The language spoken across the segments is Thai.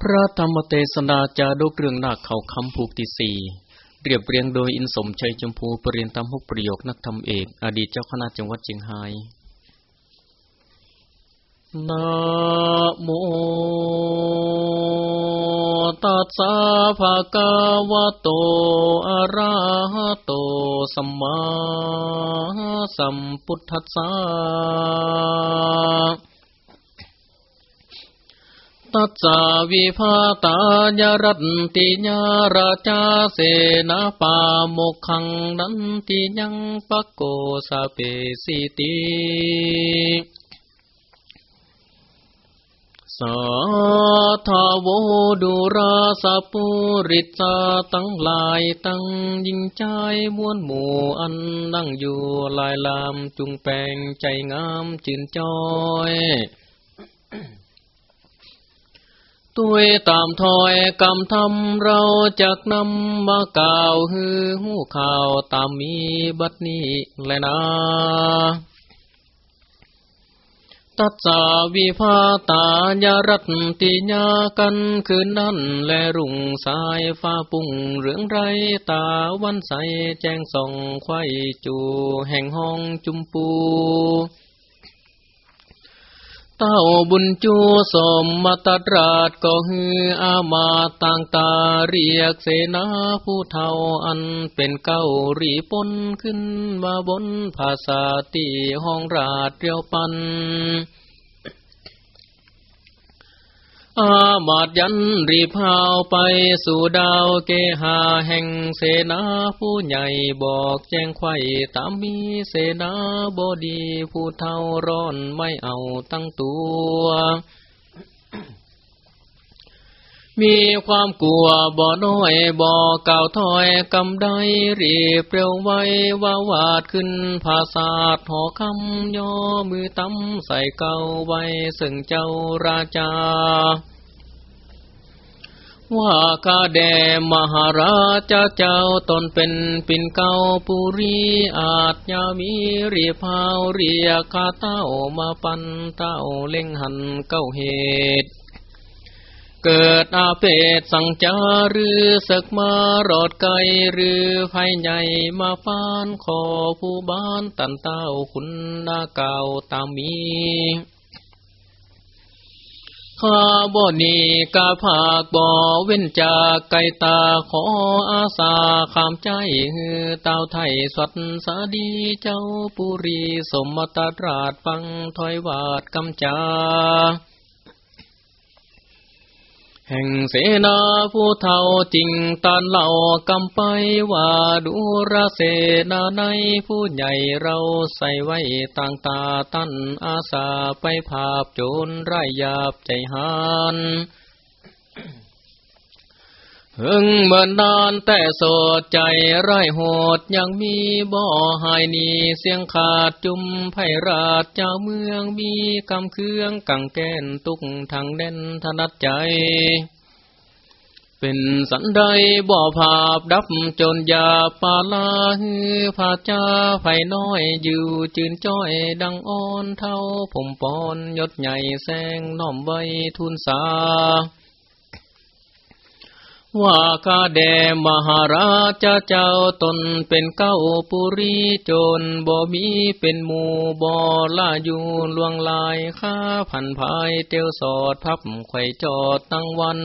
พระธรรมเทศนาจาดกเรื่องนาคเขาคำผูกที่สี่เรียบเรียงโดยอินสมชัยจมพูปรริยนตามหกประโยคนักธรรมเอก อดีตเจ้าคณะจังหวัดเชียงไฮ้นะโมตัสสะภะคะวะโตอะระหะโตสัมมาสัมพุทธัสสะ ตัสสาวิภาตายรัตติญาราชาเสนาปาโมขังนันติยังปะโกสะเปสิติสาธาวดุราสะปุริตาตั้งลายตั้งยิงใจมวนหมู่อันนั่งอยู่ลายลามจุงแปงใจงามจืนจอย ตัวตามถอยกำทำเราจากนำมากล่าวฮือหูข่าวตามมีบัดนี้แลนะตัดสาวิภาตายารัตติญากันคืนนั้นและรุ่งสายฟ้าปุ่งเรื่องไรตาวันใสแจ้งส่องไข่จูแห่งห้องจุมปู เต้าบุญจูสมมาตราชก็ฮืออามาต่างตาเรียกเสนาผู้เท่าอันเป็นเก้ารีปนขึ้นมาบนภาษาตีห้องราชเรียวปัน อาบาดยันรีพาวไปสู่ดาวเกหาแห่งเสนาผู้ใหญ่บอกแจ้งไข่ตามมีเสนาบดีผู้เท่าร้อนไม่เอาตั้งตัว มีความกลัวบ่น้อยบ่เก่าถอยกำได้รีบเปรียวไว้ว่าวาดขึ้นภาษาทหอคำย่อมือตั้มใส่เก่าไว้ซึ่งเจ้าราชาว่าข้าแดมหาราชเจ้าตนเป็นปิ่นเก้าปุรีอาจยามีรีพาวเรียกข้าเต้ามาปันเต้าเล่งหันเก้าเหตุ เกิดอาเพศสังจาหรือศึกมารอดไกลหรือภัยใหญ่มาฟานขอผู้บ้านตันเต้าคุณนาเก่าตามมีข้าบ่นีกาภาคบ่เว้นจากไกตาขออาสาขามใจฮือเต้าไทยสวัสสดีเจ้าปุรีสมมตตราชฟังถอยวาดกำจา แห่งเสนาผู้เท่าจริงตานเหล่ากำไปว่าดูราเสนาในผู้ใหญ่เราใส่ไว้ต่างตาตั้นอาสาไปภาพโจรไรยาบใจหาน หึงเมื่อนานแต่โสดใจไร้โหดยังมีบ่อหายหนีเสียงขาดจุมไพราชเจ้าเมืองมีกำเครื่องกังแกนตุกทางเด่นถนัดใจ เป็นสันใดบ่อภาพดับจนยาปาลาฮือผาจาไฟน้อยอยู่จืนจ้อยดังอ่อนเท่าผมปอนยศใหญ่แสงน้อมไว้ทุนสา ว่าข้าแด่มหาราชเจ้าตนเป็นเก้าปุรีจนบ่มีเป็นหมู่บ่ล่าอยู่ลวงลายข้าผันภายเตียวสอดพับไข่จอดตั้งวัน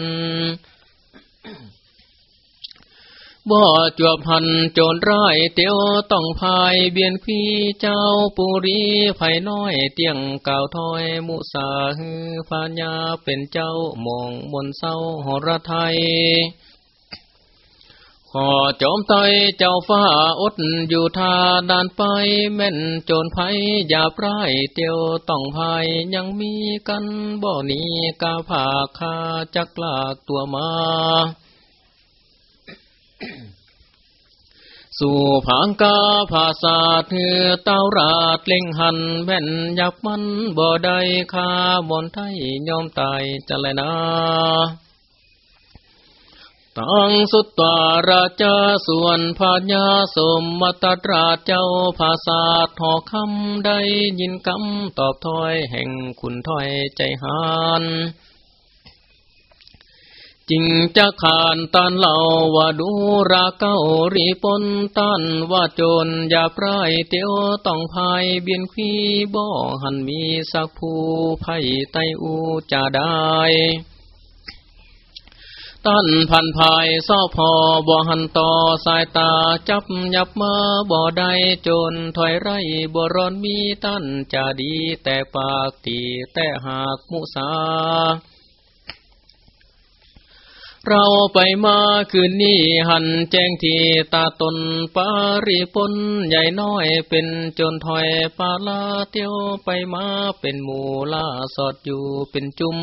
บ่จวบพันโจรร้ายเตียวต้องพายเบียนพี่เจ้าปุรีไผ่น้อยเตียงเก่าถอยมุสาฮือพาญาเป็นเจ้ามองบนเศร้าหรไทยขอจอมไตเจ้าฟ้าอดอยู่ทาดานไปแม่นโจรภัยอย่าปร้ายเตียวต้องภายยังมีกันบ่หนีกาผาคาจักลากตัวมา สู่ผางกาภาษาเถือเต้าราดเล่งหันแม่นยับมันบ่ได้คาบนไทยยอมตายจะเลยนะตังสุตตาราชาส่วนพาญาสมมตตราชเจ้าภาษาทอคำได้ยินคำตอบถ้อยแห่งคุณถ้อยใจหาน จิงจะขานตันเล่าว่าดูราเก้ารีปนตันว่าจรอย่าปรายเตียวต้องพายเบียนขีบ่หันมีสักผู้ไผ่ไตอูจะได้ตันพันภายเศร้าพอบ่หันต่อสายตาจับยับมาบ่ได้จนถอยไรบ่ร้อนมีตั้นจะดีแต่ปากตีแต่หากมุสา เราไปมาคืนนี้หันแจ้งทีตาตนปาริปนใหญ่น้อยเป็นจนถอยปาลาเตียวไปมาเป็นหมูลาสอดอยู่เป็นจุม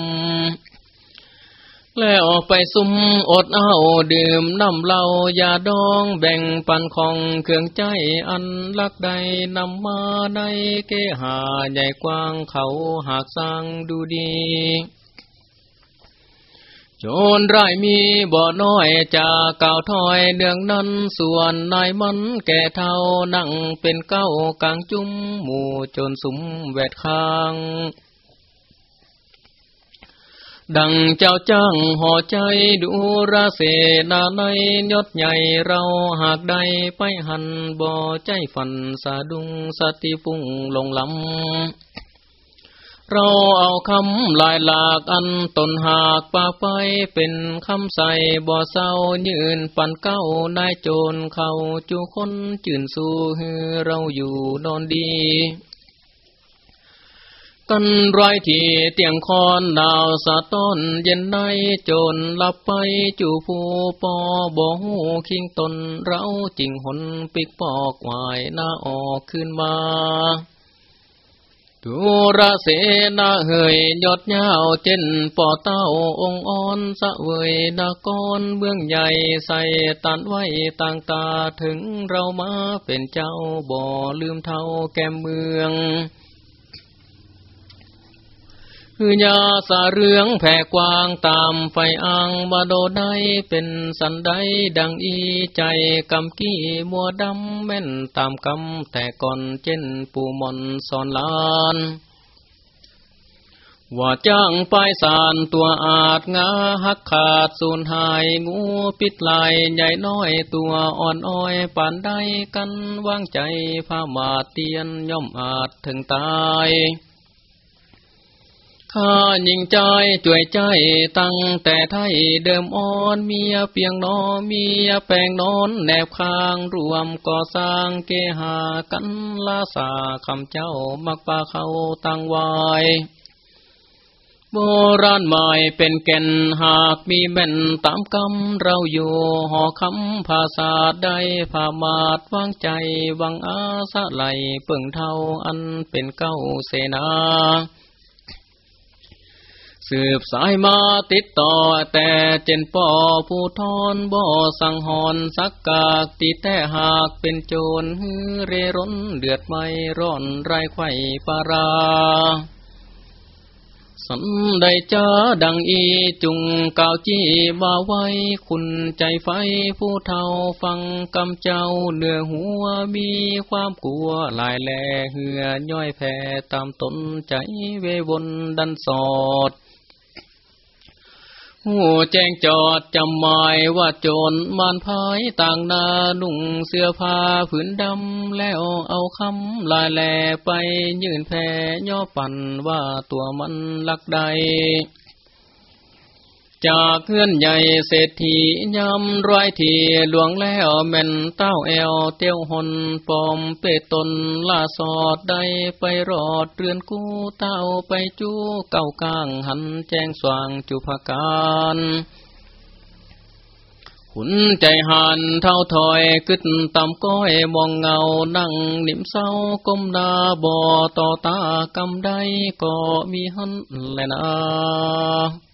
แล้วออกไปซุ่มอดเอาดื่มน้ำเหล้ายาดองแบ่งปันของเครื่องใจอันลักใดนำมาในเกหาใหญ่กว้างเขาหากสร้างดูดี โจรไรมีบ่อน้อยจากเก่าถอยเนืองนั้นส่วนนายมันแก่เท่านั่งเป็นเก้ากลางจุ้มหมู่จนสุมแวดข้าง ดังเจ้าจ้างห่อใจดูราเสนาในยศใหญ่เราหากใดไปหันบ่อใจฝันสะดุงสติฟุ้งลงลำ เราเอาคำลายหลากอันตนหากปากไปเป็นคำใส่บ่อเศร้ายืนปันเก้านายโจรเขาจูคนจื่นสู้ให้เราอยู่นอนดีกันรอยที่เตียงคอนดาวสะต้นเย็นในโจรหลับไปจูผู้ปอบ่หูคิงตนเราจริงหนปิกปอกวายหน้าออกขึ้นมา ตุระเสนาเหยยอดยาวเจนป่อเต้าองอ่อนสะเวยนากรเบื้องใหญ่ใส่ตันไว้ต่างตาถึงเรามาเป็นเจ้าบ่ลืมเท่าแก้มเมือง คือยาสาเรืองแผ่กวางตามไฟอ่างบาโดได้เป็นสันไดดังอีใจกำกี้มัวดำแม่นตามกำแต่ก่อนเจนปูมอนสอนลานว่าจ้างปายสารตัวอาจงาหักขาดสูญหายงูปิดลายใหญ่น้อยตัวอ่อนอ้อยปานได้กันวางใจพามาเตียนย่อมอาจถึงตาย ข้ายิงใจจ่วยใจตั้งแต่ไทยเดิมอ่อนเมียเปียงนอเมียแปงนอนแนบข้างรวมก่อสร้างเกหากันลาสาคำเจ้ามักปาเขาตั้งไว้โบราณหมายเป็นแก่นหากมีแม่นตามกำเราอยู่หอคำภาษาได้ผามาดวางใจวังอาสะไหลเปิ่งเท่าอันเป็นเก้าเสนา สืบสายมาติดต่อแต่เจนปอผู้ทอนบ่อสังหอนสักกากติแต่หากเป็นโจรเรร่นเดือดไม่ร้อนไรไข่ปาราสันใดจ้าดังอีจุงกาวจี้บาไว้ คุณใจไฟผู้เท่าฟังกำเจ้าเนื้อหัวมีความกลัวลายแหล่เหือย่อยแผ่ตามตนใจเววนดันสอด หูแจ้งจอดจำหมายว่าโจรมานพายต่างนาหนุ่งเสื้อผ้าผืนดำแล้วเอาคำลายแหลไป ยื่นแพ่ย่อปั่นว่าตัวมันลักใด จากเพื่อนใหญ่เศรษฐียำร้อยทีหลวงแล้วแม่นเต้าแอวเตี้ยวหนปอมเปตนล่าสอดได้ไปรอดเรือนกู้เต้าไปจู้เก้ากลางหันแจ้งสว่างจุภาการขุนใจหันเท่าถอยกึดต่ำก้อยมองเงานั่งนิ่มเศร้าก้มนาบ่อต่อตากำได้ก็มีหันแลนะ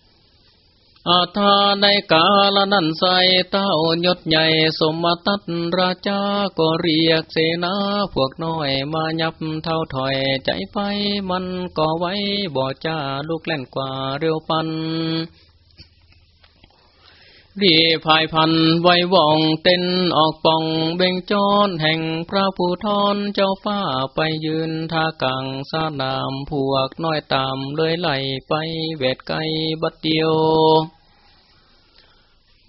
อาทาในกาลนันใสเต้ายศใหญ่สมตัตราชาก็เรียกเสนาพวกน้อยมายับเท่าถอยใจไฟมันก็ไว้บ่จ้าลูกแล่นกว่าเร็วปัน ดีภายพันไว้ว่องเต้นออกป่องเบ่งจอนแห่งพระผู้ทอนเจ้าฟ้าไปยืนท่ากังสานามพวกน้อยตามเลยไหลไปเวทไกบัดเดียว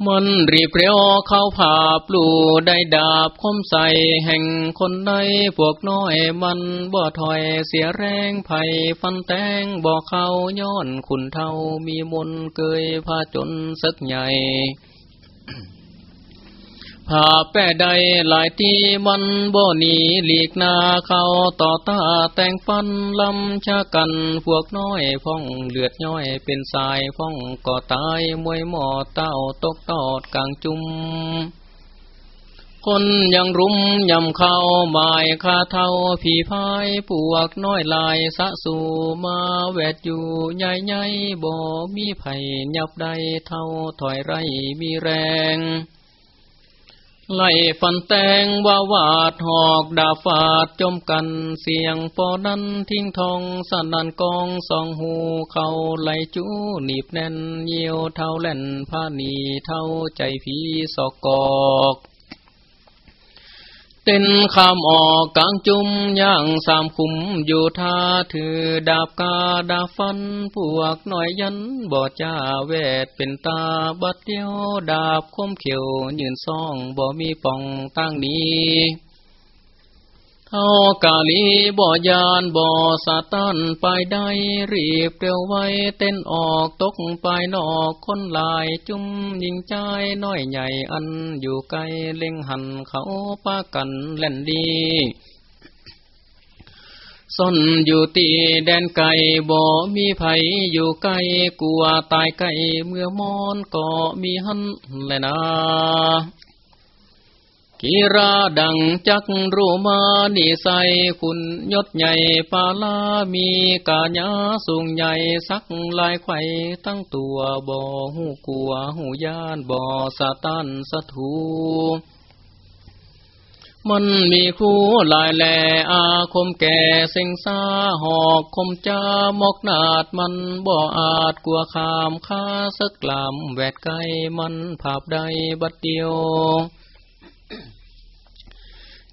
มันรีบเร็วเข้าผาปลูได้ดาบคมใส่แห่งคนใดพวกน้อยมันบ่ถอยเสียแรงไผ่ฟันแตงบ่เข้าย้อนขุนเท่ามีมนเกยพาจนสักใหญ่ ผ่าแป้ใดหลายที่มันบ่หนีหลีกนาเข้าต่อตาแต่งฟันลำชากันพวกน้อยพ่องเลือดย้อยเป็นสายพ่องก่อตายมวยหมอเต้าตกตอดกลางจุมคนยังรุมยำเข้าหมายคาเท่าผีพายปวกน้อยลายสะสูมาแวดอยู่ใหญ่ใหญ่บ่มีไผ่ยับใดเท่าถอยไรมีแรง ไล่ฟันแตงว่าวาดหอกดาฟาดจมกันเสียงปอนั้นทิ้งทองสันนันกองสองหูเขาไหลจูหนีบแน่นเยี่ยวเท่าแล่นผ้าหนีเท่าใจผีสอกกอก เต้นคำออกกลางจุมย่างสามคุมอยู่ท่าถือดาบกาดาฟัน พวกหน่อยยันบอดจ้าเวทเป็นตาบัดเดียว ดาบคมเขียว ยืนซ่องบ่มีป่องตั้งนี้ เท่ากาลีบ่ยานบ่สาตันไปได้รีบเร็วไว้เต้นออกตกไปนอกคนลายจุ้มยิงใจน้อยใหญ่อันอยู่ไกลเล็งหันเขาป้ากันเล่นดีซ่อนอยู่ตีแดนไก่บ่มีไผอยู่ไกลกลัวตายไก่เมื่อมอนก็มีหันแลนะ กีราดังจักรูมานิใสคุณยศใหญ่ปาลามีกาญาสูงใหญ่สักลายไข่ตั้งตัวบ่หูกลัวหูยานบ่สาตันสถูมันมีคู่ลายแหลอาคมแก่เซ็งซาหอกคมจามกนาดมันบ่อาจกลัวขามค้าสักลำแวดไกมันภาพใดบัดเดียว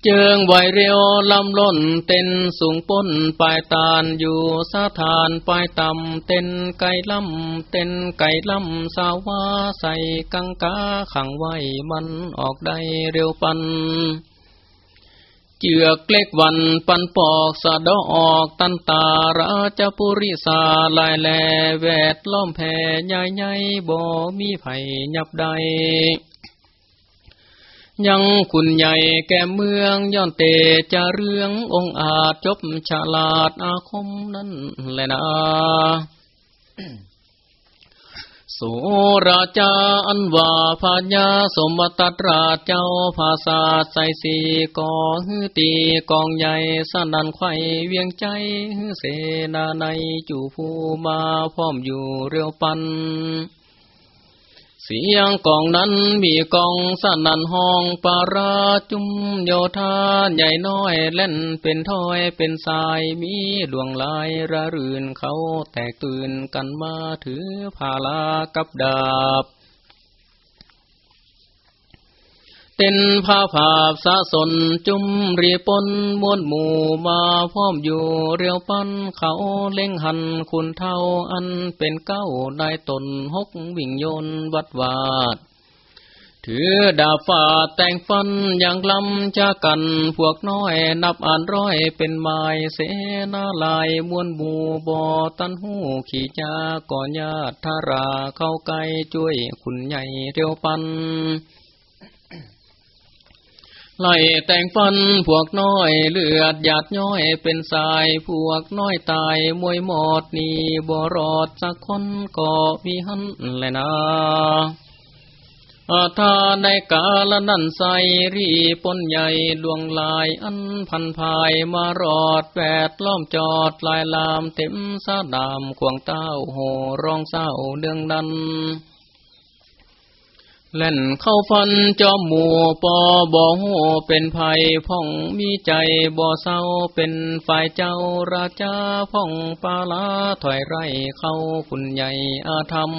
เจิงไหวเรียวลำล้นเต้นสูงป้นปลายตานอยู่สาทานปลายต่ำเต้นไก่ลำเต้นไก่ลำสาวาใส่กังกาขังไว้มันออกได้เร็วปันเจือกเล็กวันปันปอกสะดอออกตันตาราชปุริสาลายแลแวดล้อมแผ่ใหญ่ใหญ่บ่มีไผ่ยับใด ยังคุณใหญ่แก่เมืองย้อนเตจะเรื่ององอาจจบฉลาดอาคมนั่นแหละนะโสราชาอันว่าพญาสมบัติราชเจ้าภาษาใส่สีก่อฮือตีกองใหญ่สนันไข่เวียงใจเสนาในจู่ผู้มาพร้อมอยู่เรียวปัน เสียงกองนั้นมีกองสนันห้องปาราจุมโยธาใหญ่น้อยเล่นเป็นถ้อยเป็นสายมีดวงลายระรื่นเขาแตกตื่นกันมาถือพาลากับดาบ เต้นผ้าผาบสะสนจุมรีปนมวนหมู่มาพร้อมอยู่เรียวปันเขาเล่งหันคุณเท่าอันเป็นเก้าได้ตนหกวิ่งโยนวัดวาด ถือดาบฟาแต่งฟันอย่างลำจะกันพวกน้อยนับอ่านร้อยเป็นไม้เสนาลายมวนหมู่บ่อตันหูขี่จาก่อนญาติทาราเข้าไกลช่วยคุณใหญ่เรียวปัน ไล่แต่งฟันพวกน้อยเลือดหยาดย้อยเป็นสายพวกน้อยตายมวยหมดนี่บ่รอดสักคนก็มีหันแลยนะอาทาในกาละนันใสรีปนใหญ่ดวงลายอันพันภายมารอดแวดล้อมจอดลายลามเต็มสาดามขวงเต้าโหร้องเศร้าเดืองดัน เล่นเข้าฟันจอมหมู่ปอบ่หูเป็นภัยพ่องมีใจบ่เศร้าเป็นฝ่ายเจ้าราชาพ่องปาลาถอยไรเข้าคุณใหญ่อาธรรม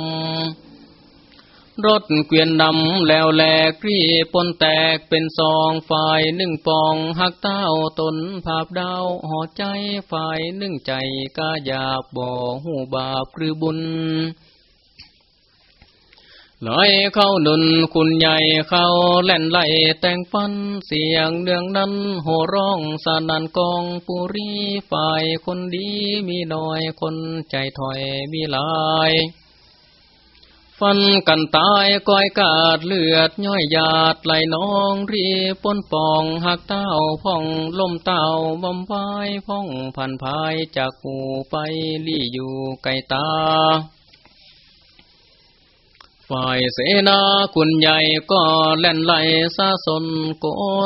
รถเกวียนนำแล้วแหลกรีปนแตกเป็นสองฝ่ายหนึ่งปองหักเต้าตนภาพดาวห่อใจฝ่ายหนึ่งใจกาหยาบบ่หูบาปหรือบุญ ลอยเข้าหนุนคุณใหญ่เข้าแล่นไหลแต่งปันเสียงเดืองนั้นโหร้องสนันกองปุรีฝ่ายคนดีมีน้อยคนใจถอยมีหลาย ฟันกันตายก้อยกาดเลือดย่อยหยาดไหลน้องรีปนปองหักเต้าพ่องลมเต้าบำไว้พ่องพันภายจากหูไปลี่อยู่ไกลตา ฝ่ายเสนาคุณใหญ่ก็แล่นไหลซาสนโก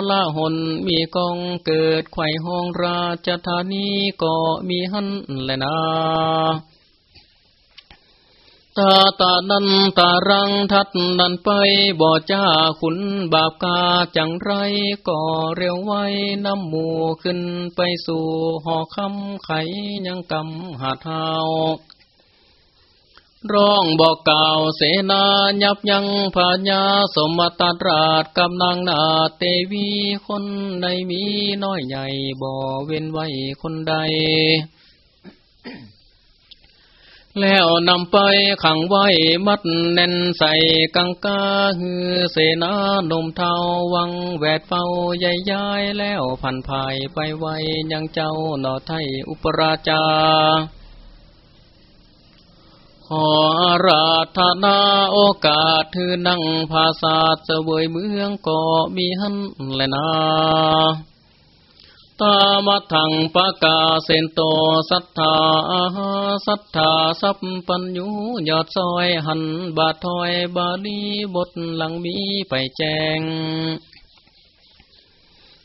ลาหนมีกองเกิดไข่ห้องราชธานีก็มีหันแลนาตาตานันตารังทัดนันไปบ่จ้าขุนบาปกาจังไรก็เร็วไว้น้ำหมูขึ้นไปสู่หอคำไขยังกำหาเท้า ร้องบอกกล่าวเสนายับยังพญาสมตตราชกำนางนาเตวีคนในมีน้อยใหญ่บ่เว้นไว้คนใด แล้วนำไปขังไว้มัดแน่นใส่กังกาฮือเสนานมเทาวังแวดเฝ้าใหญ่ย้ายแล้วพันภายไปไว้ยังเจ้าหนอไทยอุปราชา ขอราธนาโอกาสถือนั่งภาษาเสวยเมืองก็มีหันแลนาตามัทังปะกาเซนโตสัทธาอาหาสัทธาสัพปัญญูยอดซอยหันบาทอยบาลีบทหลังมีไปแจง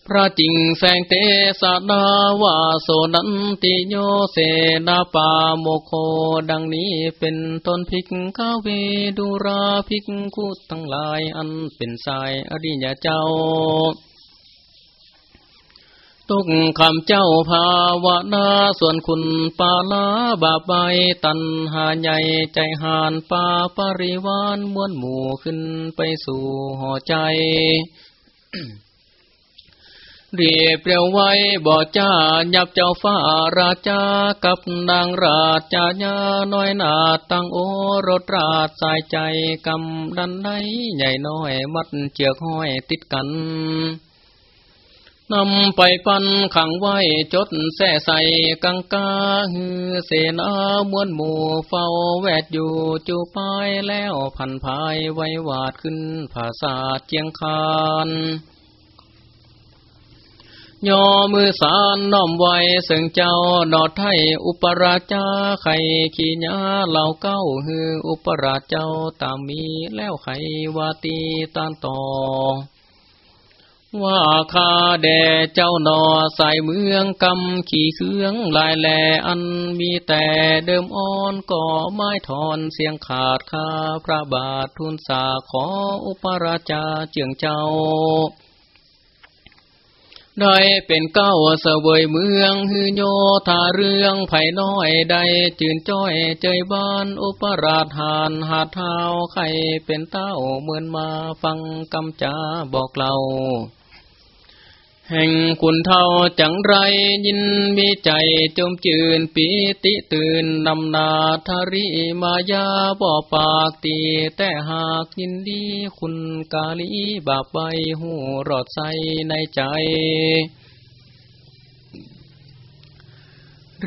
พระจิงแสงเตสดาวาโสนันติโยเสนาปาโมโคดังนี้เป็นตนพิกข้าเวดุราพิกคุตั้งหลายอันเป็นสายอริยเจ้าทุกคำเจ้าภาวนาส่วนคุณปาลาบาใบตันหาใหญ่ใจหานปาปริวานมวนหมู่ขึ้นไปสู่ห่อใจ เรียบเรียวไว้บ่จ้ายับเจ้าฟ้าราชากับนางราชาญาน้อยนาตั้งโอรถราชสายใจกำดันไดใหญ่น้อยมัดเจือกห้อยติดกันนำไปปันขังไว้จดแส่ใส่กังกาฮือเสนามวนหมู่เฝ้าแวดอยู่จูปายแล้วพันภายไว้วาดขึ้นภาษาเจียงคาน ย่อมือสารน้อมไว้สึงเจ้าดอดไทยอุปราชาไข่ขีญาเหล่าเก้าฮืออุปราชเจ้าตามมีแล้วไขวาตีตานต่อ ว่าคาแด่เจ้าหนอใส่เมืองกำขี่เครื่องลายแหลอันมีแต่เดิมอ่อนก่อไม้ถอนเสียงขาดคาพระบาททุนสาขออุปราชาเจียงเจ้า ได้เป็นเก้าเสวยเมืองฮือโยธาเรื่องไผ่น้อยได้จืนจ้อยเจยบ้านอุปราชหานหาเท้าใครเป็นเต้าเหมือนมาฟังกำจาบอกเล่า แห่งคุณเท่าจังไรยินมีใจจมจืนปีติตื่นนำนาทาริมายาบ่อปากตีแต่หากยินดีคุณกาลีบาปใบหูรอดใสในใจ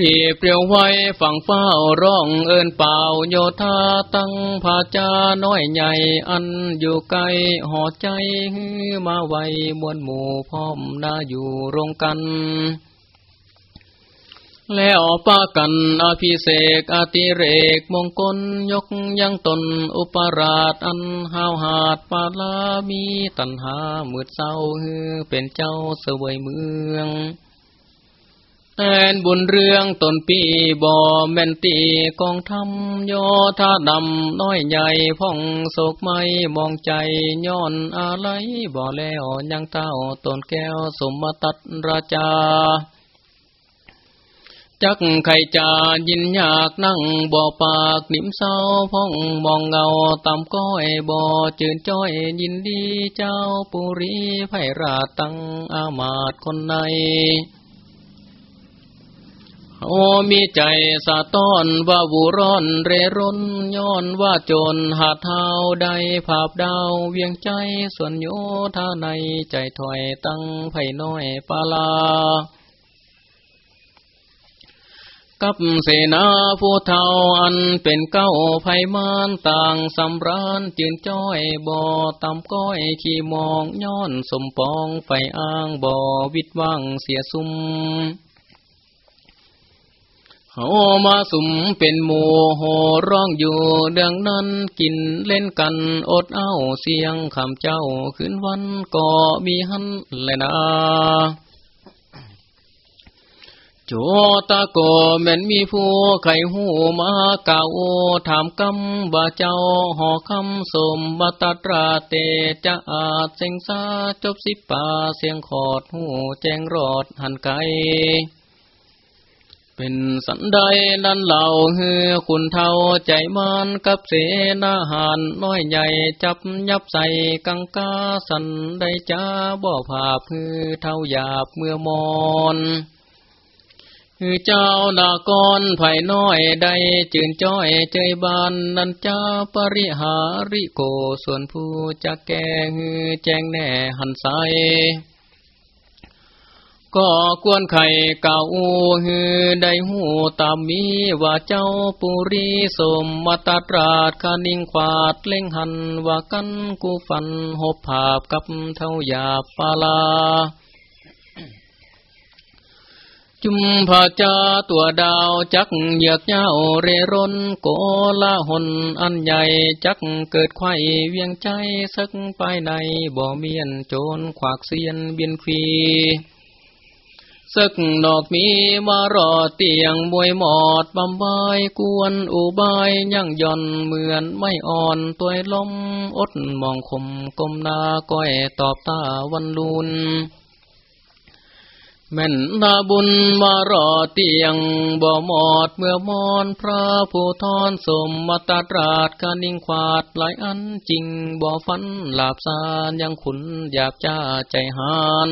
รีเปรียวไว้ฝั่งเฝ้าร้องเอินเป่าโยธาตั้งผาจาน้อยใหญ่อันอยู่ไกลหอใจฮือมาไวมวลหมู่พร้อมนาอยู่รงกัน แล้วป้ากันอภิเศกอติเรกมงคลยกยังตนอุปราชอันห้าวหาดปาลามีตันหามืดเศร้าเป็นเจ้าเสวยเมือง แทนบุญเรื่องตนปีบ่อแม่นตีกองทำยอท่าดำน้อยใหญ่พ่องโศกไม่มองใจย้อนอะไรบ่อแล้วยังเต้าตนแก้วสมตัดราชาจักไข่จายินยากนั่งบ่อปากนิ่มเศร้าพ่องมองเงาตามก้อยบ่อจืนจ้อยยินดีเจ้าปุรีไพราตั้งอามาตคนใน เขามีใจสะต้อนว่าบุร้อนเรร่นย้อนว่าจนหาเท้าใดภาพดาวเวียงใจส่วนโยธาในใจถอยตั้งไผ่น้อยปาลากับเสนาผู้เท่าอันเป็นเก้าไผ่มานต่างสำรานจืนจ้อยบ่อตำก้อยขี่มองย้อนสมปองไฟอ้างบ่อวิดว่างเสียซุ่ม เขามาสุมเป็นหมูโหร้องอยู่เดืองนั้นกินเล่นกันอดเอาเสียงคำเจ้าขึ้นวันก็มีหันแลยนะโจตะโกแม่นมีผู้ไข่หูมาเก่าถามกำบ่าเจ้าหอคำสมบัตตราเตจะอาจเสงสาจบสิป่าเสียงขอดหูแจ้งรอดหันไก เป็นสันใดนั้นเหล่าฮือคุณเท่าใจมันกับเสนาหานน้อยใหญ่จับยับใส่กังกาสันได้จ้าบ่อผาพือเท่าหยาบเมื่อมอนคือเจ้าดากรไผ่น้อยได้จืนจ้อยใจบานนันจ้าปริหาริโกส่วนผู้จะแก่ฮือแจ้งแน่หันใส ก็กวนไข่เก่าฮือได้หูตามมีว่าเจ้าปุรีสมมาตาตราดคานิงควาดเล่งหันว่ากันกูฟันหบผาบกับเท่าหยาบปาลา จุมพาจาตัวดาวจักเหยือกเย้าเรร่นโกลาหนอันใหญ่จักเกิดไข่เวียงใจสักไปในบ่เมียนโจรขวากเสียนเบียนฟี สึกดอกมีมารอเตียงบวยหมอดบำบายกวนอุบายยั่งย่อนเหมือนไม่อ่อนตัวลมอดมองคมกลมนาก้อยตอบตาวันลุนแม่นดาบุญมารอเตียงบ่หมอดเมื่อมอนพระผู้ทอนสมมาตาตราดกานิ่งควาดหลายอันจริงบ่ฟันหลาบซานยังขุนหยาบจ้าใจหาน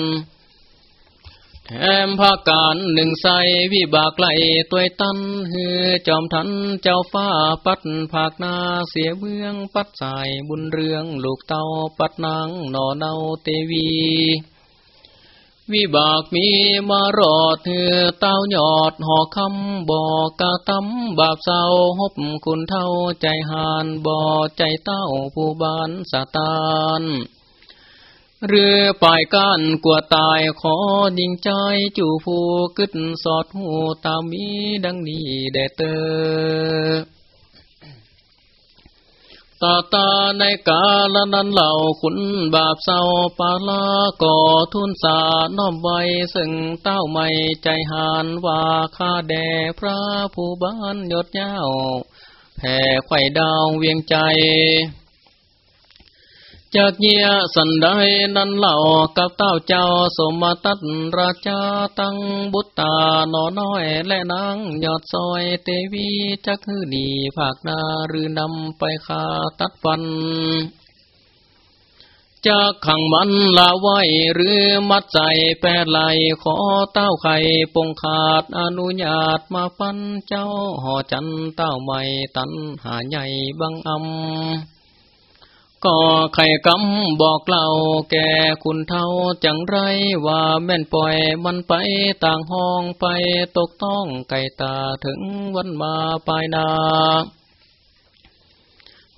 แถมภาการหนึ่งใสวิบากไหลตัวตันฮือจอมทันเจ้าฟ้าปัดภาคนาเสียเมืองปัดสายบุญเรืองลูกเต้าปัดนางนอเนาเตวี วิบากมีมารอดเธอเต้าหยอดหอคำบอกกะตำบาปเศร้าหบคุณเท่าใจหานบ่อใจเต้าผู้บานสตาน เรือปลายก้านกลัวตายขอยิงใจจู่ผู้กึดสอดหูตามีดังนี้แดเตอตาตาในกาลนั้นเหล่าขุนบาปเศร้าปาลาก่อทุนสาน้อมไว้ซึ่งเต้าไม่ใจหานว่าข้าแด่พระผู้บ้านยศเย้าแผ่ไข่ดาวเวียงใจ จากเยียสันไดนั้นเล่ากับเต้าเจ้าสมตัดราชาตั้งบุตตาหนอน้อยและนางยอดซอยเตวีจักฮือนีภาคนาหรือนำไปคาตัดฟันจากขังมันลาไว้หรือมัดใจแปดไหลขอเต้าไข่ปงขาดอนุญาตมาฟันเจ้าห่อจันเต้าใหม่ตันหาใหญ่บังอำ ก็ไข่กำบอกเล่าแก่คุณเท่าจังไรว่าแม่นปล่อยมันไปต่างห้องไปตกต้องไก่ตาถึงวันมาปลายนา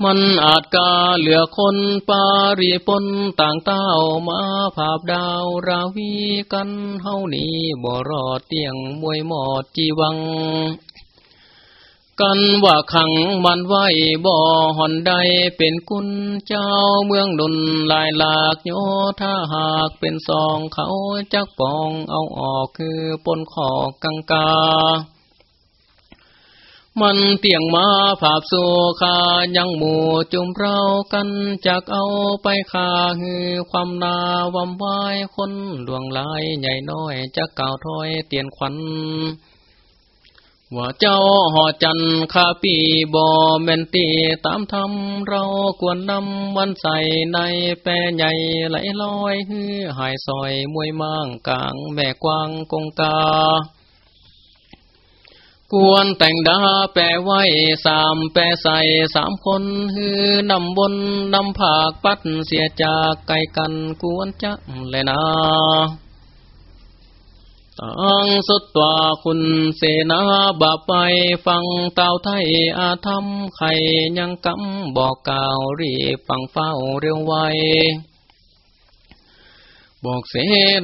มันอาจกาเหลือคนปารีปนต่างเต้ามาภาพดาวราวีกันเฮานี่บ่รอดเตียงมวยหมอดจีวัง กันว่าขังมันไว้บ่อหอนใดเป็นกุญเจ้าเมืองดนลายหลากโยถ้าหากเป็นสองเขาจักปองเอาออกคือปนขอกังกา มันเตียงมาผาบสู่คายังหมู่จุมเรากันจากเอาไปคาฮือความนาวำวายคนหลวงลายใหญ่น้อยจะก่าวถอยเตียนขวัญ ว่าเจ้าหอจันคาปีบ่เมนตีตามธรรมเราควรนำวันใส่ในแปรใหญ่ไหลลอยฮือหายซอยมวยมั่งกลางแม่กวางกงกา กวนแต่งดาแปรไว้สามแปรใส่สามคนฮือนำบนนำผากปัดเสียจากไก่กันกวนจะเลยนะ ตังสุดตัวคุณเสนาบาไปฟังเต่าไทยอาธรรมไข่ยังกำบอกกล่าวรีบฟังเฝ้าเร็วไวบอกเส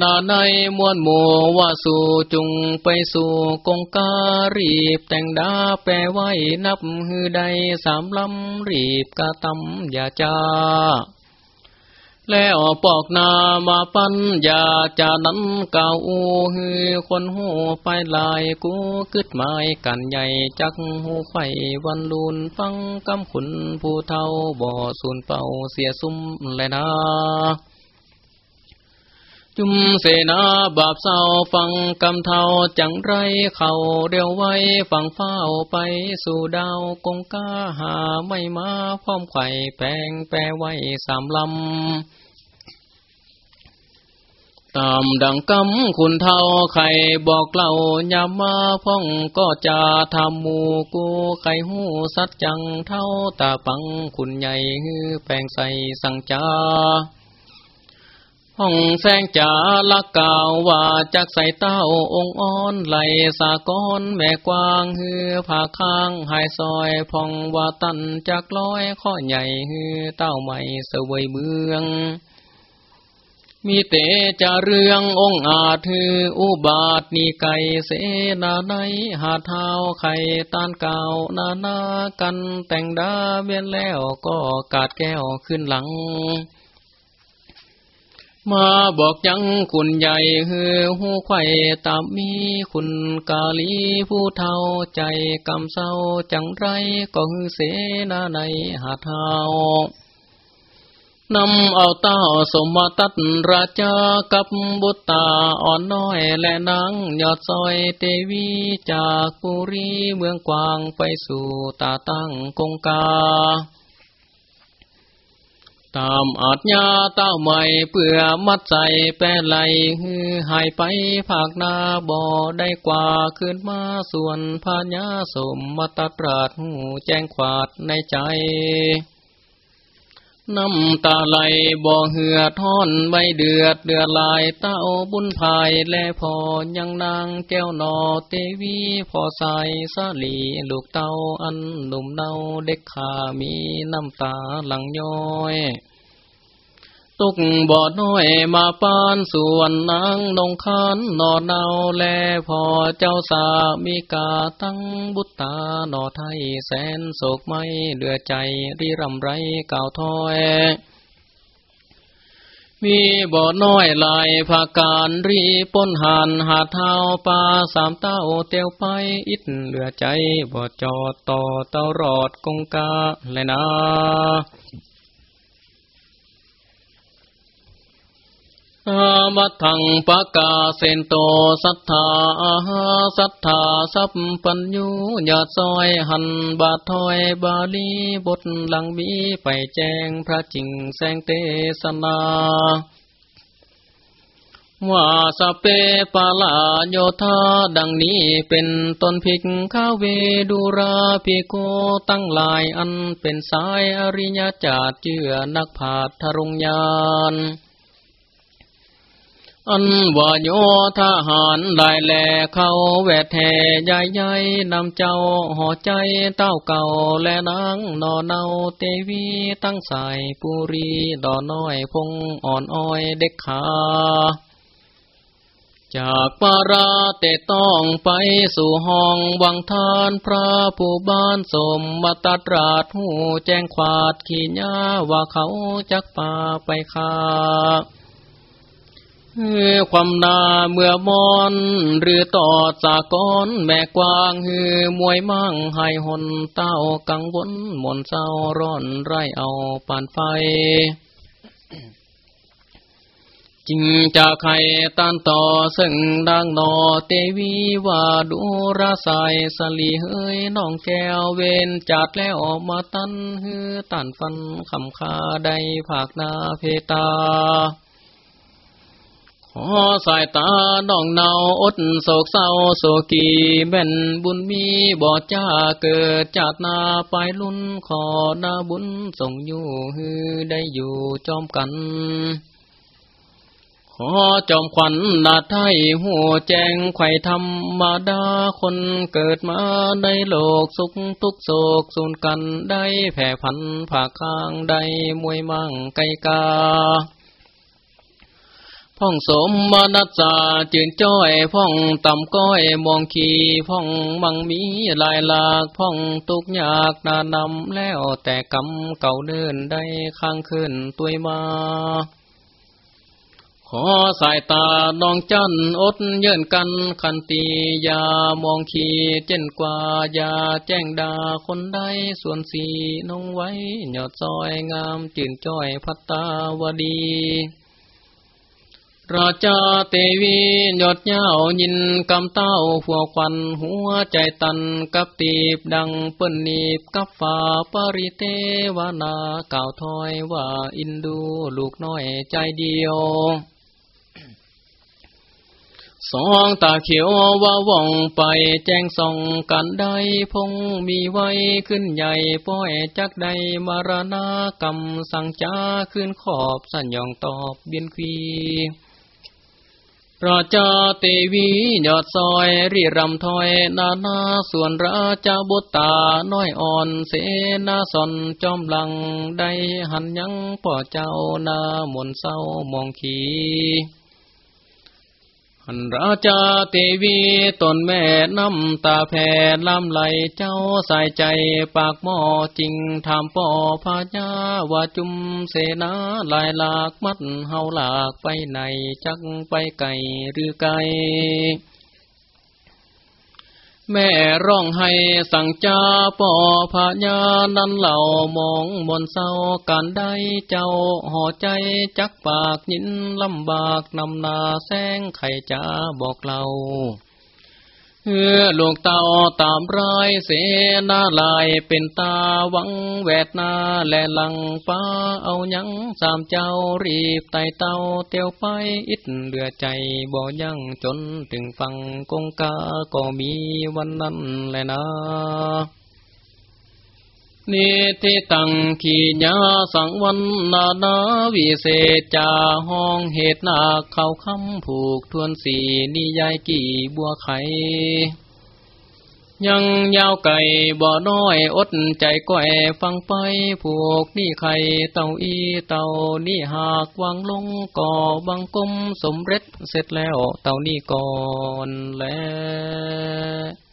นาในมวลหมู่ว่าสู่จุงไปสู่กงการีบแต่งดาแปรไว้นับฮือใดสามลำรีบกระตำอย่าจ้า แล้วปอกนามาปัญญาจานั้นเก่าฮือคนหูไปลายกูกึดไม้กันใหญ่จักหูไข่วันลุนฟังกำขุนผู้เท่าบ่อสูนเป่าเสียซุ้มเลยนะจุมเสนาบาปเศร้าฟังกำเทาจังไรเขาเดียวไว้ฟังเฝ้าไปสู่ดาวกงกาหาไม่มาพร้อมไข่แปงแปรไว้สามลำ ตามดังกำคุณเท่าไข่บอกเล่ายามมาพ่องก็จะทำหมูกูไข่หูสัดจังเท่าตาปังคุณใหญ่แปลงใส่สังจาห้องแสงจ่าละกาวว่าจักใส่เต้าองค์อ่อนไหลสากอนแม่กวางฮือผาค้างหายซอยพองว่าตันจักร้อยข้อใหญ่ฮือเต้าใหม่เสวยเมือง มีเตจะเรื่ององอาจืออุบาทนีไก่เสนาในหาเท้าไข่ตานเก่านานากันแต่งดาเบียนแล้วก็กาดแก้วขึ้นหลัง มาบอกยังคุณใหญ่เฮือหูไข่ตามมีคุณกาลีผู้เท่าใจกำเศร้าจังไรก็ฮือเสนาในหาเท้า นำเอาเต้าสมตัดราชากับบุตตาอ่อนน้อยและนางยอดซอยเตวีจากปุรีเมืองกวางไปสู่ตาตั้งกงกา ตามอาจญาเต้าใหม่เพื่อมัดใจแปรไหลฮือหายไปภาคนาบ่อได้กว่าขึ้นมาส่วนพญาสมมตตราดหูแจ้งขวาดในใจ น้ำตาไหลบ่อเหือท่อนใบเดือดเดือดลายเต้าบุญภายและพอยังนางแก้วนอเตวีพอใสสาลีลูกเต้าอันหนุ่มเนาเด็กขามีน้ำตาหลังย้อย ตุกบ่อน้อยมาปานส่วนนางนงคานนอเนาแลพอเจ้าสามีกาตั้งบุตตานอไทยแสนโศกไม่เหลือใจรีรำไรก่าวถอยมีบ่อน้อยลายภาการรีป้นหันหาเท้าปลาสามเต้าเตียวไปอิดเหลือใจบ่จอดต่อเต้ารอดกงกาเลยนะ มัทังปะกาเซนโตสัทธาอาหาสัทธาสัพปัญญูญาซอยหันบาทอยบาลีบทหลังมีไปแจ้งพระจิงแสงเตสนาว่าสเปปาลาโยธาดังนี้เป็นตนพิกข้าเวดูราพิโกตั้งลายอันเป็นสายอริยจาตเจือนักผาทรงยาน อันว่าโยทหารได้แลเขาแวดแห่ใหญ่ใหญ่นำเจ้าห่อใจเต้าเก่าและนางนอเนาเตวีตั้งสายปุรีดอน้อยพงอ่อนอ้อยเด็กขาจากปาราเตต้องไปสู่ห้องวังทานพระผู้บ้านสมมาตตราดหูแจ้งขวาดขีญาว่าเขาจักป่าไปคา ความนาเมื่อมอน หรือต่อจากก้อน แม่กวางฮือมวยมั่งให้หนเต้ากังวลมนเศร้าร้อนไรเอาปานไฟจิงจะไข่ตันต่อซึ่งดังนอเตวีว่าดูราสายสลีเฮยน้องแก้วเวนจัดแล้วออกมาตันฮือตันฟันคำคาได้ภาคนาเพตา ขอสายตาน้องเนาอดโศกเศร้าโศกีแม่นบุญมีบ่จ้าเกิดจาดนาไปลุ่นขอนาบุญส่งอยู่ฮือได้อยู่จอมกัน ขอจอมขวัญนาไทยหัวแจงไข่ธรรมาดาคนเกิดมาในโลกสุขทุกโศกสูนกันได้แผ่พันผ่าข้างได้มวยมั่งไกกา พ่องสมมนัสจาจืนจ้อยพ่องต่ำก้อยมองขีพ่องมังมีลายหลากพ่องตุกยากนานำแล้วแต่กำเก่าเดินได้ข้างขึ้นตัวยมาขอสายตาน้องจันอดเยื่นกันคันตียามองขีเจนกว่ายาแจ้งดาคนใดส่วนสีนองไว้หยอดซอยงามจืนจ้อยพัตตาวดี ราชาเตวียอดเย้ายินกำเต้าหัวควันหัวใจตันกับตีบดังเปิ้นนีบกับฝ่าปริเทวนาก่าวถอยว่าอินดูลูกน้อยใจเดียวสองตาเขียวว่าว่องไปแจ้งส่องกันได้พงมีไว้ขึ้นใหญ่ป้อยจักใดมารณากรรมสั่งจ้าขึ้นขอบสัญญองตอบเบียนควี ราชาเตวียอดซอยรีรำถอยนานาส่วนราชาบุตตาน้อยอ่อนเสนาสนจอมหลัง ได้หันยังพ่อเจ้านามนเศร้ามองขี อันราชาเตวีตนแม่น้ำตาแผ่ลำไหลเจ้าใส่ใจปากหม้อจริงทำป่อพาญาว่าจุมเสนาลายหลากมัดเฮาหลากไปไหนจักไปไก่หรือไก่ แม่ร้องให้สั่งจ้าป่อพาญานั้นเหล่ามองมนเศร้าการได้เจ้าห่อใจจักปากยินลำบากนำนาแสงไข่จ้าบอกเรา เฮือลูกเต่าตามรายเสนาลายเป็นตาหวังแวดนาและหลังป้าเอายังสามเจ้ารีบไต่เต่าเตียวไปอิดเหลือใจบ่ยังจนถึงฟังกงกาก็มีวันนั้นแหละนะ นิทิตังขีญาสังวันนานาวิเศษจาห้องเหตุนาเขาคำผูกทวนสีนิยายกี่บัวไข ยังยาวไก่บ่อน้อยอดใจก้อยฟังไปผูกนี่ไข่เต่าอีเต่านี่หากวางลงก่อบังกลมสมเร็จเสร็จแล้วเต่านี่ก่อนแล้ว